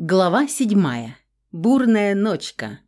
Глава седьмая. Бурная ночка.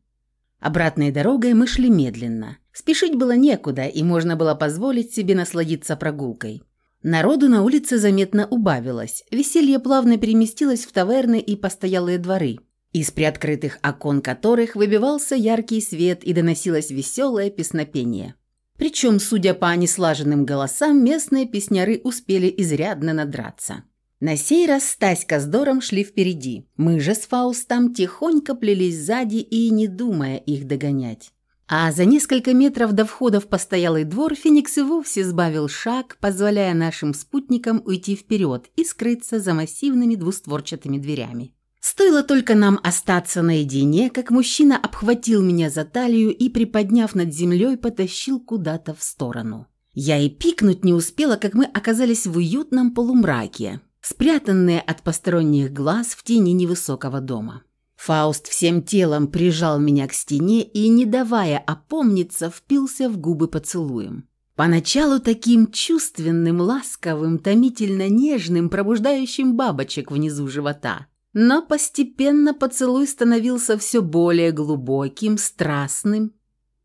Обратной дорогой мы шли медленно. Спешить было некуда, и можно было позволить себе насладиться прогулкой. Народу на улице заметно убавилось. Веселье плавно переместилось в таверны и постоялые дворы, из приоткрытых окон которых выбивался яркий свет и доносилось веселое песнопение. Причем, судя по неслаженным голосам, местные песняры успели изрядно надраться. На сей раз Стаська с Дором шли впереди. Мы же с Фаустом тихонько плелись сзади и не думая их догонять. А за несколько метров до входа в постоялый двор Феникс и вовсе сбавил шаг, позволяя нашим спутникам уйти вперед и скрыться за массивными двустворчатыми дверями. Стоило только нам остаться наедине, как мужчина обхватил меня за талию и, приподняв над землей, потащил куда-то в сторону. Я и пикнуть не успела, как мы оказались в уютном полумраке, спрятанные от посторонних глаз в тени невысокого дома. Фауст всем телом прижал меня к стене и, не давая опомниться, впился в губы поцелуем. Поначалу таким чувственным, ласковым, томительно нежным, пробуждающим бабочек внизу живота. Но постепенно поцелуй становился все более глубоким, страстным,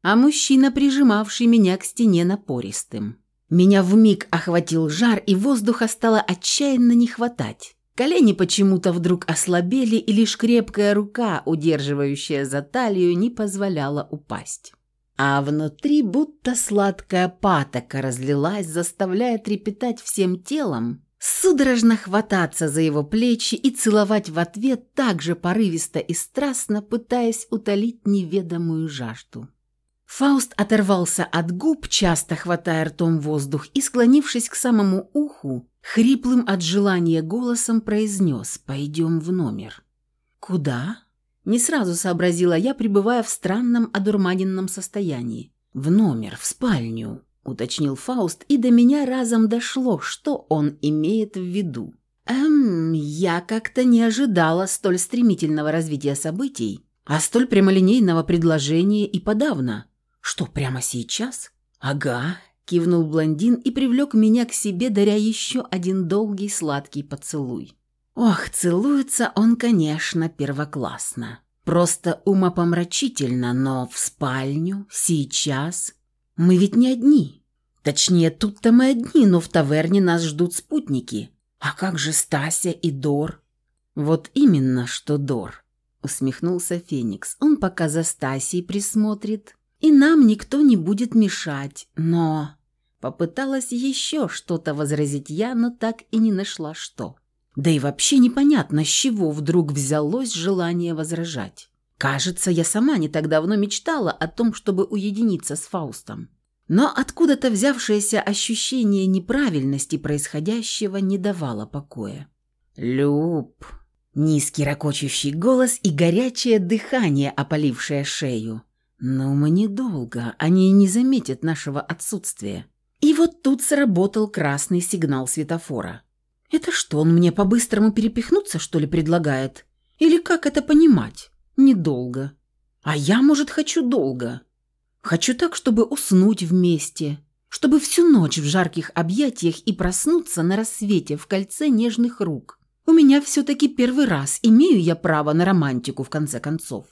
а мужчина, прижимавший меня к стене, напористым. Меня вмиг охватил жар, и воздуха стало отчаянно не хватать. Колени почему-то вдруг ослабели, и лишь крепкая рука, удерживающая за талию, не позволяла упасть. А внутри будто сладкая патока разлилась, заставляя трепетать всем телом, судорожно хвататься за его плечи и целовать в ответ так же порывисто и страстно, пытаясь утолить неведомую жажду. Фауст оторвался от губ, часто хватая ртом воздух, и, склонившись к самому уху, хриплым от желания голосом произнес «Пойдем в номер». «Куда?» Не сразу сообразила я, пребывая в странном одурманенном состоянии. «В номер, в спальню», — уточнил Фауст, и до меня разом дошло, что он имеет в виду. «Эм, я как-то не ожидала столь стремительного развития событий, а столь прямолинейного предложения и подавно». «Что, прямо сейчас?» «Ага», – кивнул блондин и привлек меня к себе, даря еще один долгий сладкий поцелуй. Ох, целуется он, конечно, первоклассно. Просто умопомрачительно, но в спальню, сейчас. Мы ведь не одни. Точнее, тут-то мы одни, но в таверне нас ждут спутники. А как же Стася и Дор? Вот именно, что Дор, усмехнулся Феникс. Он пока за Стасей присмотрит, и нам никто не будет мешать, но...» Попыталась еще что-то возразить я, но так и не нашла что. Да и вообще непонятно, с чего вдруг взялось желание возражать. Кажется, я сама не так давно мечтала о том, чтобы уединиться с Фаустом. Но откуда-то взявшееся ощущение неправильности происходящего не давало покоя. «Люб!» Низкий ракочущий голос и горячее дыхание, опалившее шею. Но мы недолго, они не заметят нашего отсутствия. И вот тут сработал красный сигнал светофора. Это что, он мне по-быстрому перепихнуться, что ли, предлагает? Или как это понимать? Недолго. А я, может, хочу долго. Хочу так, чтобы уснуть вместе, чтобы всю ночь в жарких объятиях и проснуться на рассвете в кольце нежных рук. У меня все-таки первый раз, имею я право на романтику, в конце концов.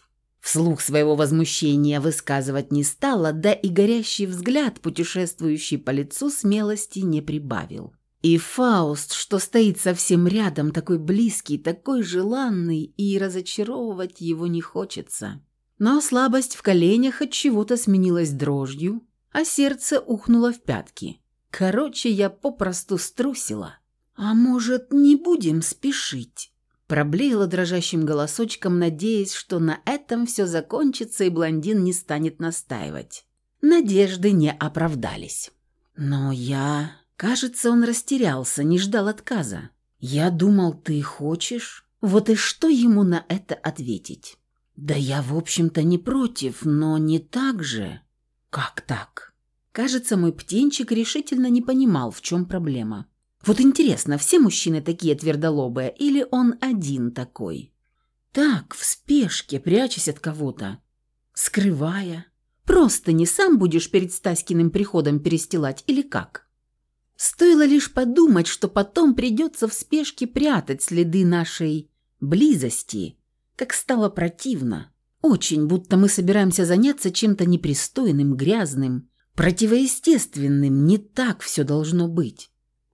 Вслух своего возмущения высказывать не стала, да и горящий взгляд, путешествующий по лицу, смелости не прибавил. И Фауст, что стоит совсем рядом, такой близкий, такой желанный, и разочаровывать его не хочется. Но слабость в коленях от чего-то сменилась дрожью, а сердце ухнуло в пятки. Короче, я попросту струсила. «А может, не будем спешить?» Проблеяла дрожащим голосочком, надеясь, что на этом все закончится и блондин не станет настаивать. Надежды не оправдались. Но я... Кажется, он растерялся, не ждал отказа. Я думал, ты хочешь? Вот и что ему на это ответить? Да я, в общем-то, не против, но не так же. Как так? Кажется, мой птенчик решительно не понимал, в чем проблема. Вот интересно, все мужчины такие твердолобые или он один такой? Так, в спешке, прячась от кого-то, скрывая. Просто не сам будешь перед Стаськиным приходом перестилать или как? Стоило лишь подумать, что потом придется в спешке прятать следы нашей близости, как стало противно. Очень, будто мы собираемся заняться чем-то непристойным, грязным, противоестественным. Не так все должно быть.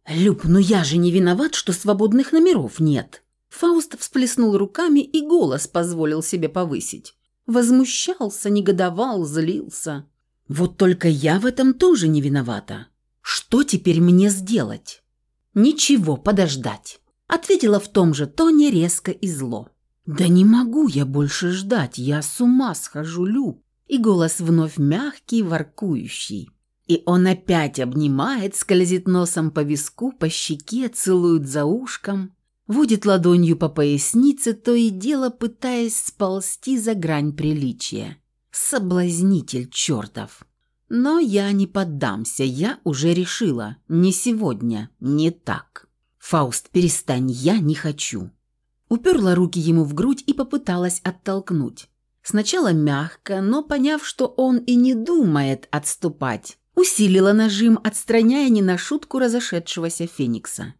«Люб, ну я же не виноват, что свободных номеров нет!» Фауст всплеснул руками и голос позволил себе повысить. Возмущался, негодовал, злился. «Вот только я в этом тоже не виновата. Что теперь мне сделать?» «Ничего, подождать», — ответила в том же тоне резко и зло. «Да не могу я больше ждать, я с ума схожу, Люб!» И голос вновь мягкий, воркующий. И он опять обнимает, скользит носом по виску, по щеке, целует за ушком, водит ладонью по пояснице, то и дело пытаясь сползти за грань приличия. Соблазнитель чертов! Но я не поддамся, я уже решила. Не сегодня, не так. Фауст, перестань, я не хочу. Уперла руки ему в грудь и попыталась оттолкнуть. Сначала мягко, но поняв, что он и не думает отступать, усилила нажим, отстраняя не на шутку разошедшегося феникса.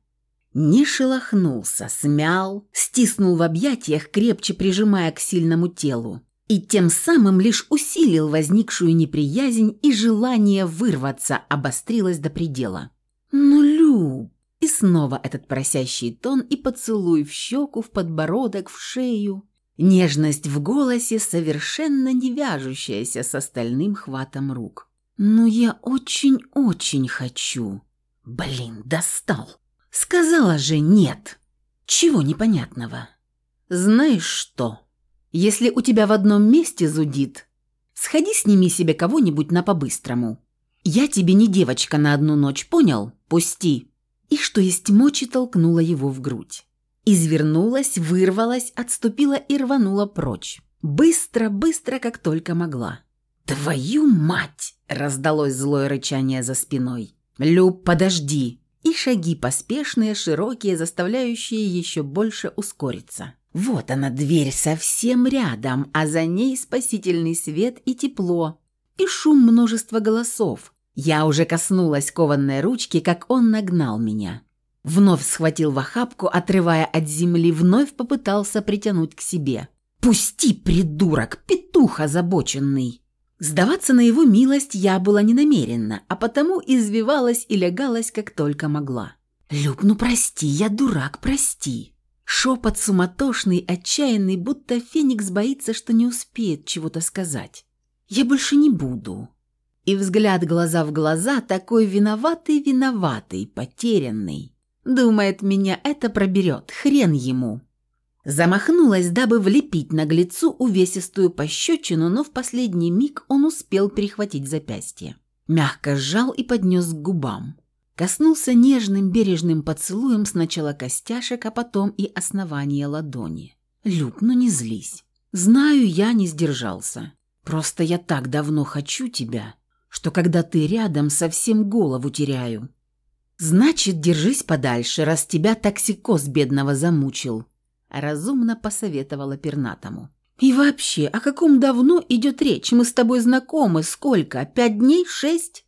Не шелохнулся, смял, стиснул в объятиях, крепче прижимая к сильному телу, и тем самым лишь усилил возникшую неприязнь и желание вырваться обострилось до предела. «Ну, Люб!» И снова этот просящий тон и поцелуй в щеку, в подбородок, в шею. Нежность в голосе, совершенно не вяжущаяся с остальным хватом рук. «Ну, я очень-очень хочу». «Блин, достал!» «Сказала же нет!» «Чего непонятного?» «Знаешь что? Если у тебя в одном месте зудит, сходи сними себе кого-нибудь на по-быстрому. Я тебе не девочка на одну ночь, понял? Пусти!» и, что есть мочи, толкнула его в грудь. Извернулась, вырвалась, отступила и рванула прочь. Быстро, быстро, как только могла. «Твою мать!» – раздалось злое рычание за спиной. «Люб, подожди!» И шаги поспешные, широкие, заставляющие еще больше ускориться. Вот она, дверь совсем рядом, а за ней спасительный свет и тепло, и шум множества голосов, я уже коснулась кованной ручки, как он нагнал меня. Вновь схватил в охапку, отрывая от земли, вновь попытался притянуть к себе. «Пусти, придурок, петух озабоченный!» Сдаваться на его милость я была не намерена, а потому извивалась и лягалась, как только могла. «Люб, ну прости, я дурак, прости!» Шепот суматошный, отчаянный, будто Феникс боится, что не успеет чего-то сказать. «Я больше не буду. И взгляд глаза в глаза такой виноватый-виноватый, потерянный. Думает, меня это проберет, хрен ему. Замахнулась, дабы влепить наглецу увесистую пощечину, но в последний миг он успел перехватить запястье. Мягко сжал и поднес к губам. Коснулся нежным бережным поцелуем сначала костяшек, а потом и основания ладони. «Люб, ну не злись. Знаю, я не сдержался. Просто я так давно хочу тебя что когда ты рядом, совсем голову теряю. Значит, держись подальше, раз тебя токсикоз бедного замучил», – разумно посоветовала пернатому. «И вообще, о каком давно идет речь? Мы с тобой знакомы. Сколько? Пять дней? Шесть?»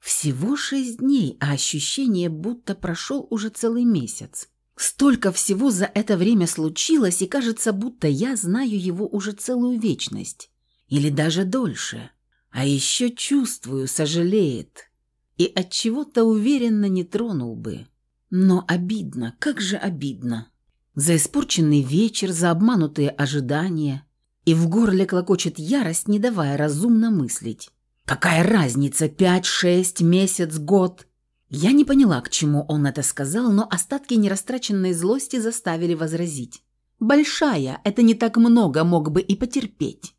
Всего шесть дней, а ощущение, будто прошел уже целый месяц. Столько всего за это время случилось, и кажется, будто я знаю его уже целую вечность. Или даже дольше. А еще чувствую, сожалеет. И от чего-то уверенно не тронул бы. Но обидно, как же обидно. За испорченный вечер, за обманутые ожидания. И в горле клокочет ярость, не давая разумно мыслить. Какая разница, пять, шесть, месяц, год? Я не поняла, к чему он это сказал, но остатки нерастраченной злости заставили возразить. «Большая, это не так много, мог бы и потерпеть».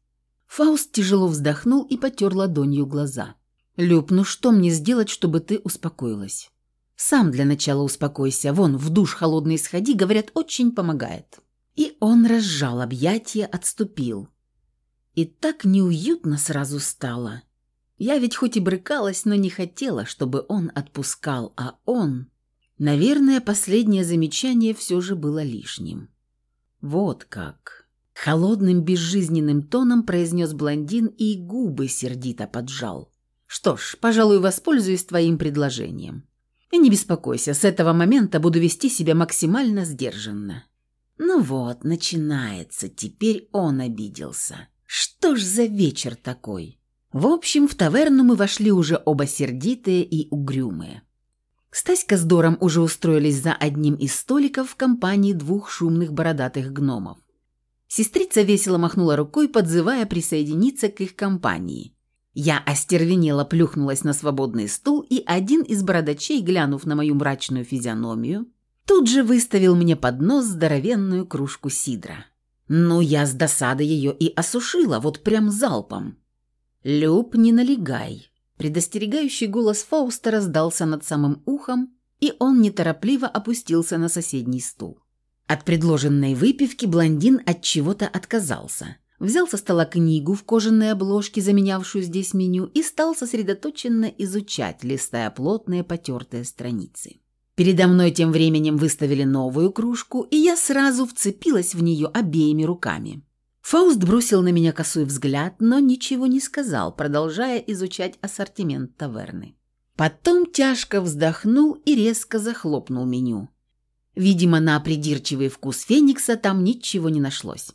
Фауст тяжело вздохнул и потер ладонью глаза. «Люб, ну что мне сделать, чтобы ты успокоилась?» «Сам для начала успокойся. Вон, в душ холодный сходи, говорят, очень помогает». И он разжал объятия, отступил. И так неуютно сразу стало. Я ведь хоть и брыкалась, но не хотела, чтобы он отпускал, а он... Наверное, последнее замечание все же было лишним. Вот как. Холодным безжизненным тоном произнес блондин и губы сердито поджал. «Что ж, пожалуй, воспользуюсь твоим предложением. И не беспокойся, с этого момента буду вести себя максимально сдержанно». Ну вот, начинается, теперь он обиделся. Что ж за вечер такой? В общем, в таверну мы вошли уже оба сердитые и угрюмые. Стаська с Дором уже устроились за одним из столиков в компании двух шумных бородатых гномов. Сестрица весело махнула рукой, подзывая присоединиться к их компании. Я остервенело плюхнулась на свободный стул, и один из бородачей, глянув на мою мрачную физиономию, тут же выставил мне под нос здоровенную кружку сидра. Ну, я с досады ее и осушила, вот прям залпом. «Люб, не налегай», Предостерегающий голос Фауста раздался над самым ухом, и он неторопливо опустился на соседний стул. От предложенной выпивки блондин от чего-то отказался. Взял со стола книгу в кожаной обложке, заменявшую здесь меню, и стал сосредоточенно изучать, листая плотные потертые страницы. Передо мной тем временем выставили новую кружку, и я сразу вцепилась в нее обеими руками. Фауст бросил на меня косой взгляд, но ничего не сказал, продолжая изучать ассортимент таверны. Потом тяжко вздохнул и резко захлопнул меню. Видимо, на придирчивый вкус Феникса там ничего не нашлось.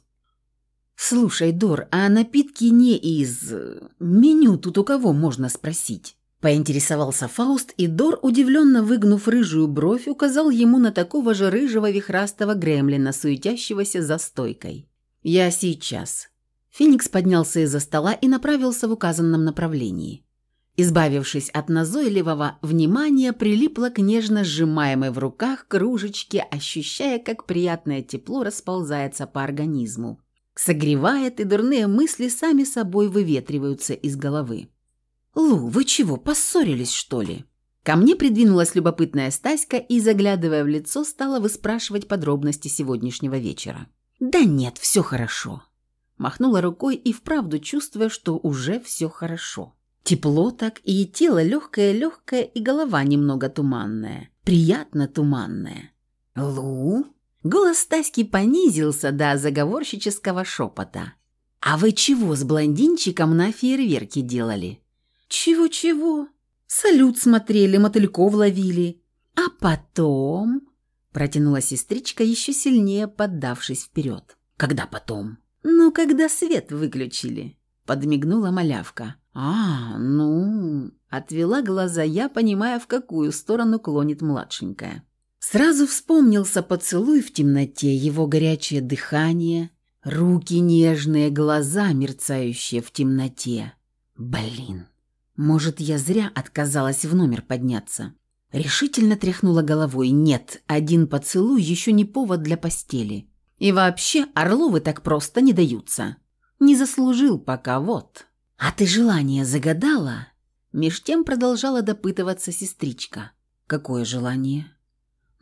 «Слушай, Дор, а напитки не из... меню тут у кого можно спросить?» Поинтересовался Фауст, и Дор, удивленно выгнув рыжую бровь, указал ему на такого же рыжего вихрастого гремлина, суетящегося за стойкой. «Я сейчас». Феникс поднялся из-за стола и направился в указанном направлении. Избавившись от назойливого внимания, прилипла к нежно сжимаемой в руках кружечке, ощущая, как приятное тепло расползается по организму. Согревает, и дурные мысли сами собой выветриваются из головы. «Лу, вы чего, поссорились, что ли?» Ко мне придвинулась любопытная Стаська и, заглядывая в лицо, стала выспрашивать подробности сегодняшнего вечера. «Да нет, все хорошо». Махнула рукой и вправду чувствуя, что уже все хорошо. Тепло так, и тело легкое-легкое, и голова немного туманная. Приятно туманная. «Лу?» Голос Стаськи понизился до заговорщического шепота. «А вы чего с блондинчиком на фейерверке делали?» «Чего-чего?» «Салют смотрели, мотыльков ловили. А потом...» Протянула сестричка, еще сильнее поддавшись вперед. «Когда потом?» «Ну, когда свет выключили», — подмигнула малявка. «А, ну...» — отвела глаза я, понимая, в какую сторону клонит младшенькая. Сразу вспомнился поцелуй в темноте, его горячее дыхание, руки нежные, глаза, мерцающие в темноте. Блин, может, я зря отказалась в номер подняться. Решительно тряхнула головой. Нет, один поцелуй еще не повод для постели. И вообще, Орловы так просто не даются. Не заслужил пока, вот. А ты желание загадала? Меж тем продолжала допытываться сестричка. Какое желание?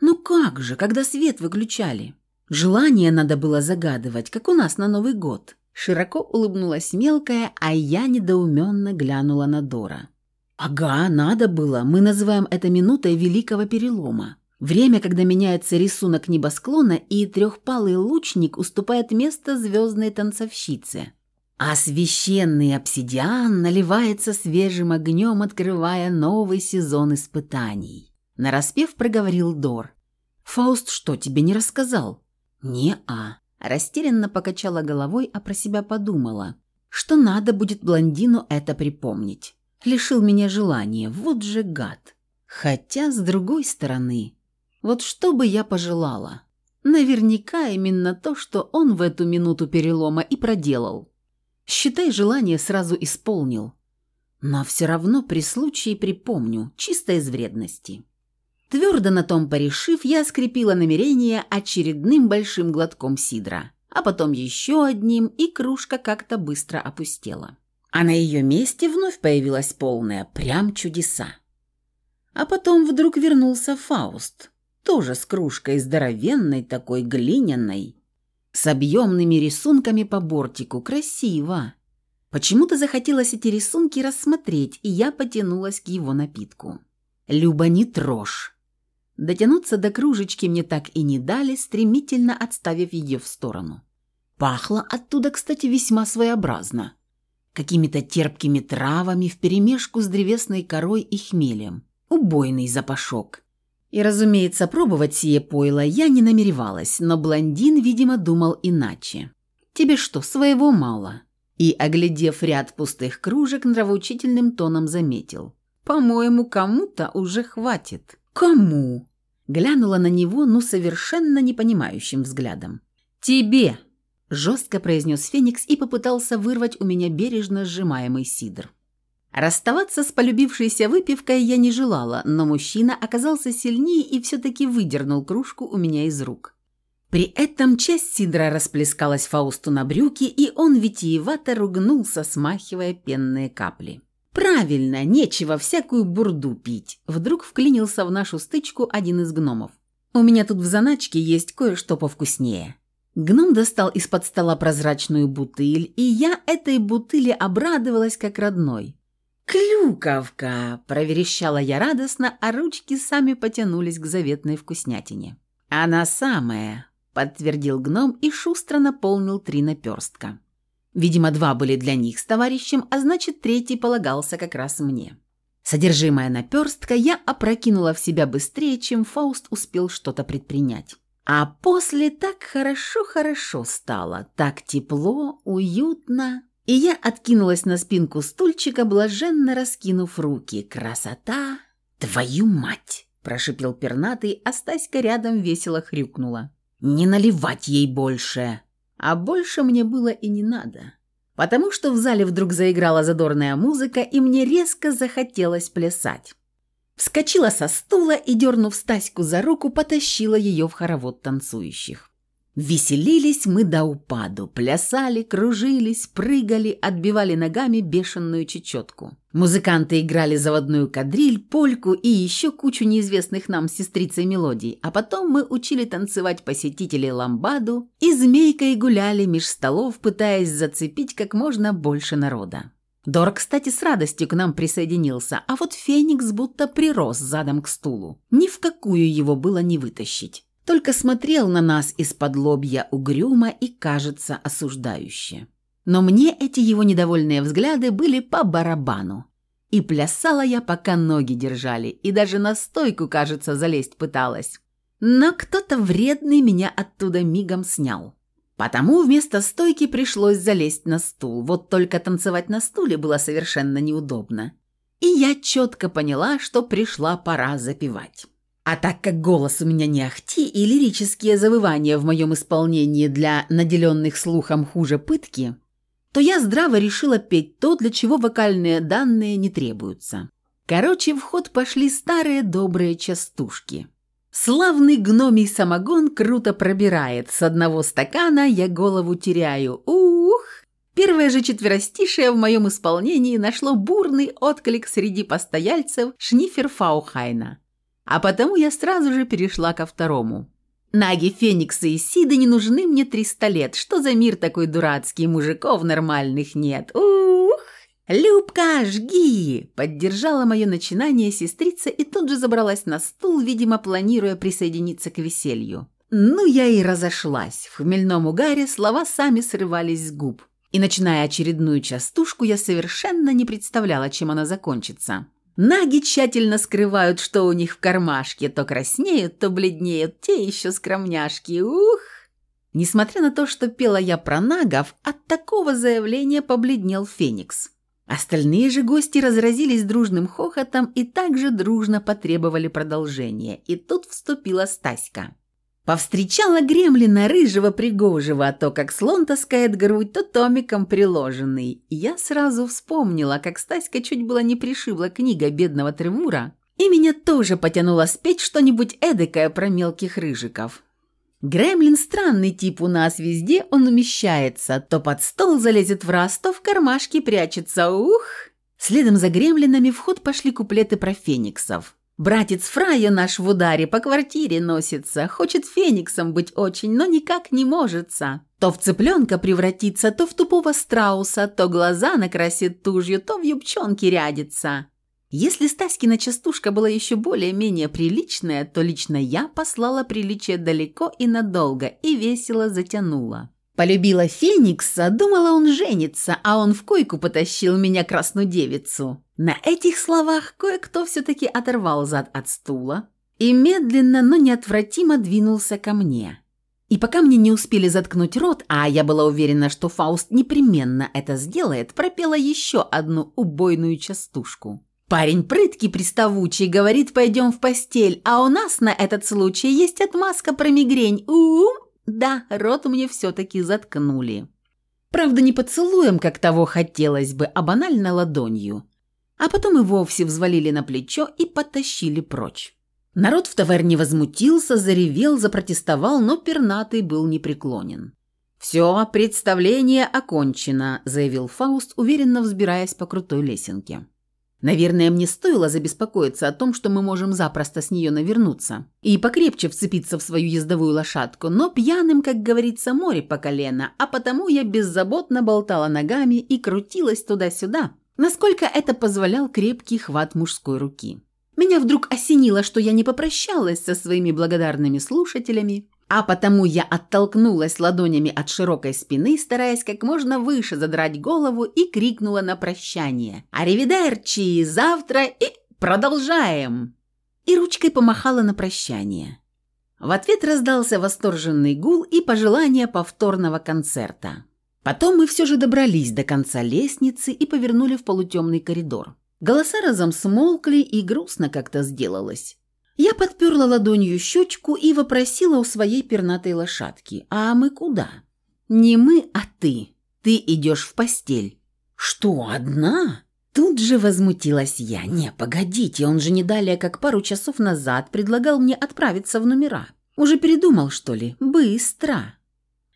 Ну как же, когда свет выключали? Желание надо было загадывать, как у нас на Новый год. Широко улыбнулась мелкая, а я недоуменно глянула на Дора. «Ага, надо было. Мы называем это минутой великого перелома. Время, когда меняется рисунок небосклона, и трехпалый лучник уступает место звездной танцовщице. А священный обсидиан наливается свежим огнем, открывая новый сезон испытаний. Нараспев проговорил Дор. «Фауст что, тебе не рассказал?» «Не-а». Растерянно покачала головой, а про себя подумала, что надо будет блондину это припомнить. Лишил меня желания, вот же гад. Хотя, с другой стороны, вот что бы я пожелала? Наверняка именно то, что он в эту минуту перелома и проделал. Считай, желание сразу исполнил. Но все равно при случае припомню, чисто из вредности. Твердо на том порешив, я скрепила намерение очередным большим глотком сидра, а потом еще одним, и кружка как-то быстро опустела а на ее месте вновь появилась полная, прям чудеса. А потом вдруг вернулся Фауст, тоже с кружкой здоровенной такой глиняной, с объемными рисунками по бортику, красиво. Почему-то захотелось эти рисунки рассмотреть, и я потянулась к его напитку. «Люба, не трожь!» Дотянуться до кружечки мне так и не дали, стремительно отставив ее в сторону. Пахло оттуда, кстати, весьма своеобразно какими-то терпкими травами вперемешку с древесной корой и хмелем. Убойный запашок. И, разумеется, пробовать сие пойло я не намеревалась, но блондин, видимо, думал иначе. «Тебе что, своего мало?» И, оглядев ряд пустых кружек, нравоучительным тоном заметил. «По-моему, кому-то уже хватит». «Кому?» Глянула на него, ну, совершенно непонимающим взглядом. «Тебе!» – жестко произнес Феникс и попытался вырвать у меня бережно сжимаемый сидр. Расставаться с полюбившейся выпивкой я не желала, но мужчина оказался сильнее и все-таки выдернул кружку у меня из рук. При этом часть сидра расплескалась Фаусту на брюки, и он витиевато ругнулся, смахивая пенные капли. «Правильно, нечего всякую бурду пить», – вдруг вклинился в нашу стычку один из гномов. «У меня тут в заначке есть кое-что повкуснее». Гном достал из-под стола прозрачную бутыль, и я этой бутыли обрадовалась как родной. «Клюковка!» – проверещала я радостно, а ручки сами потянулись к заветной вкуснятине. «Она самая!» – подтвердил гном и шустро наполнил три наперстка. Видимо, два были для них с товарищем, а значит, третий полагался как раз мне. Содержимое наперстка я опрокинула в себя быстрее, чем Фауст успел что-то предпринять. А после так хорошо-хорошо стало, так тепло, уютно. И я откинулась на спинку стульчика, блаженно раскинув руки. Красота! Твою мать! Прошипел пернатый, а Стаська рядом весело хрюкнула. «Не наливать ей больше!» А больше мне было и не надо. Потому что в зале вдруг заиграла задорная музыка, и мне резко захотелось плясать. Вскочила со стула и, дернув Стаську за руку, потащила ее в хоровод танцующих. Веселились мы до упаду, плясали, кружились, прыгали, отбивали ногами бешеную чечетку. Музыканты играли заводную кадриль, польку и еще кучу неизвестных нам сестрицей мелодий, а потом мы учили танцевать посетителей ламбаду и змейкой гуляли меж столов, пытаясь зацепить как можно больше народа. Дор, кстати, с радостью к нам присоединился, а вот Феникс будто прирос задом к стулу. Ни в какую его было не вытащить только смотрел на нас из-под лобья угрюмо и, кажется, осуждающе. Но мне эти его недовольные взгляды были по барабану. И плясала я, пока ноги держали, и даже на стойку, кажется, залезть пыталась. Но кто-то вредный меня оттуда мигом снял. Потому вместо стойки пришлось залезть на стул, вот только танцевать на стуле было совершенно неудобно. И я четко поняла, что пришла пора запевать. А так как голос у меня не ахти и лирические завывания в моем исполнении для наделенных слухом хуже пытки, то я здраво решила петь то, для чего вокальные данные не требуются. Короче, в ход пошли старые добрые частушки. Славный гномий самогон круто пробирает. С одного стакана я голову теряю. Ух! Первое же четверостишее в моем исполнении нашло бурный отклик среди постояльцев Шнифер Фаухайна. А потому я сразу же перешла ко второму. Наги, Фениксы и Сиды не нужны мне триста лет. Что за мир такой дурацкий, мужиков нормальных нет. Ух! «Любка, жги!» – поддержала мое начинание сестрица и тут же забралась на стул, видимо, планируя присоединиться к веселью. Ну, я и разошлась. В хмельном угаре слова сами срывались с губ. И начиная очередную частушку, я совершенно не представляла, чем она закончится. Наги тщательно скрывают, что у них в кармашке. То краснеют, то бледнеют. Те еще скромняшки. Ух! Несмотря на то, что пела я про нагов, от такого заявления побледнел Феникс. Остальные же гости разразились дружным хохотом и также дружно потребовали продолжения. И тут вступила Стаська. Повстречала гремлина рыжего пригожего, а то как слон таскает грудь, то томиком приложенный. Я сразу вспомнила, как Стаська чуть было не пришибла книга бедного Тревура, и меня тоже потянуло спеть что-нибудь эдакое про мелких рыжиков. Гремлин странный тип у нас везде, он умещается, то под стол залезет в раз, то в кармашке прячется, ух! Следом за гремлинами в ход пошли куплеты про фениксов. Братец Фрая наш в ударе по квартире носится, хочет фениксом быть очень, но никак не можется. То в цыпленка превратится, то в тупого страуса, то глаза накрасит тужью, то в юбчонке рядится. Если Стаськина частушка была еще более-менее приличная, то лично я послала приличие далеко и надолго и весело затянула. Полюбила Феникса, думала, он женится, а он в койку потащил меня красную девицу. На этих словах кое-кто все-таки оторвал зад от стула и медленно, но неотвратимо двинулся ко мне. И пока мне не успели заткнуть рот, а я была уверена, что Фауст непременно это сделает, пропела еще одну убойную частушку. Парень прыткий, приставучий, говорит, пойдем в постель, а у нас на этот случай есть отмазка про мигрень. у у Да, рот мне все-таки заткнули. Правда, не поцелуем, как того хотелось бы, а банально ладонью. А потом и вовсе взвалили на плечо и потащили прочь. Народ в таверне возмутился, заревел, запротестовал, но пернатый был непреклонен. «Все, представление окончено», – заявил Фауст, уверенно взбираясь по крутой лесенке. Наверное, мне стоило забеспокоиться о том, что мы можем запросто с нее навернуться и покрепче вцепиться в свою ездовую лошадку, но пьяным, как говорится, море по колено, а потому я беззаботно болтала ногами и крутилась туда-сюда, насколько это позволял крепкий хват мужской руки. Меня вдруг осенило, что я не попрощалась со своими благодарными слушателями, а потому я оттолкнулась ладонями от широкой спины, стараясь как можно выше задрать голову и крикнула на прощание «Аривидерчи! Завтра и продолжаем!» И ручкой помахала на прощание. В ответ раздался восторженный гул и пожелание повторного концерта. Потом мы все же добрались до конца лестницы и повернули в полутемный коридор. Голоса разом смолкли и грустно как-то сделалось. Я подперла ладонью щечку и вопросила у своей пернатой лошадки. «А мы куда?» «Не мы, а ты. Ты идешь в постель». «Что, одна?» Тут же возмутилась я. «Не, погодите, он же не далее, как пару часов назад предлагал мне отправиться в номера. Уже передумал, что ли? Быстро!»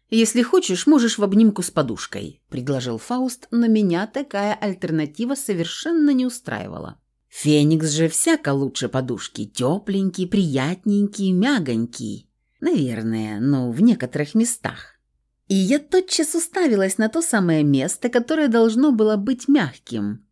«Если хочешь, можешь в обнимку с подушкой», – предложил Фауст, но меня такая альтернатива совершенно не устраивала. Феникс же всяко лучше подушки. Тепленький, приятненький, мягонький. Наверное, но в некоторых местах. И я тотчас уставилась на то самое место, которое должно было быть мягким.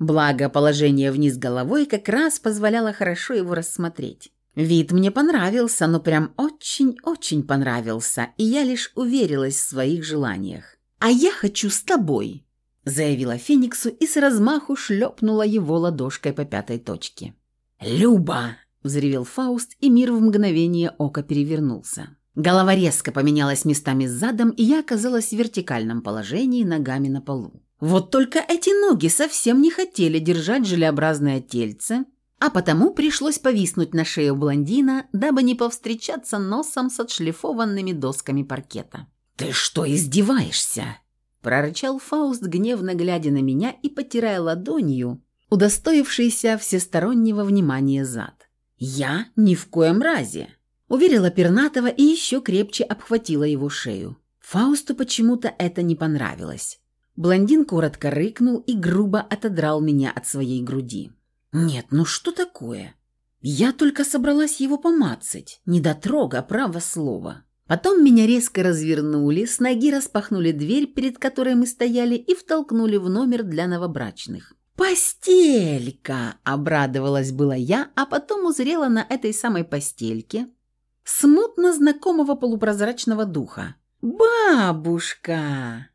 Благо, положение вниз головой как раз позволяло хорошо его рассмотреть. Вид мне понравился, но прям очень-очень понравился, и я лишь уверилась в своих желаниях. «А я хочу с тобой», заявила Фениксу и с размаху шлепнула его ладошкой по пятой точке. «Люба!» – взревел Фауст, и мир в мгновение ока перевернулся. Голова резко поменялась местами с задом, и я оказалась в вертикальном положении ногами на полу. Вот только эти ноги совсем не хотели держать желеобразное тельце, а потому пришлось повиснуть на шею блондина, дабы не повстречаться носом с отшлифованными досками паркета. «Ты что, издеваешься?» Прорычал Фауст, гневно глядя на меня и потирая ладонью, удостоившийся всестороннего внимания зад. «Я ни в коем разе!» Уверила Пернатова и еще крепче обхватила его шею. Фаусту почему-то это не понравилось. Блондин коротко рыкнул и грубо отодрал меня от своей груди. «Нет, ну что такое? Я только собралась его помацать, не дотрога, право слово». Потом меня резко развернули, с ноги распахнули дверь, перед которой мы стояли, и втолкнули в номер для новобрачных. «Постелька!» – обрадовалась была я, а потом узрела на этой самой постельке смутно знакомого полупрозрачного духа. «Бабушка!»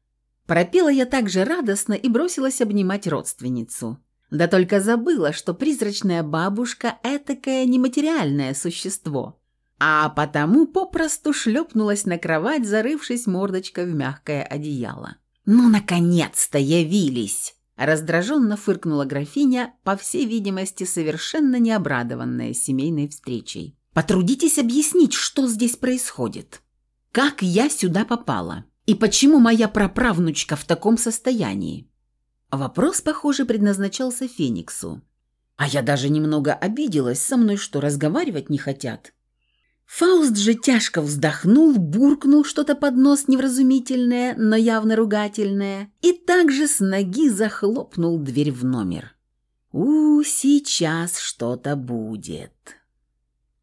Пропела я так же радостно и бросилась обнимать родственницу. Да только забыла, что призрачная бабушка – этакое нематериальное существо – а потому попросту шлепнулась на кровать, зарывшись мордочкой в мягкое одеяло. «Ну, наконец-то явились!» Раздраженно фыркнула графиня, по всей видимости, совершенно не обрадованная семейной встречей. «Потрудитесь объяснить, что здесь происходит. Как я сюда попала? И почему моя праправнучка в таком состоянии?» Вопрос, похоже, предназначался Фениксу. А я даже немного обиделась, со мной что, разговаривать не хотят? Фауст же тяжко вздохнул, буркнул что-то под нос невразумительное, но явно ругательное, и также с ноги захлопнул дверь в номер. «У, сейчас что-то будет».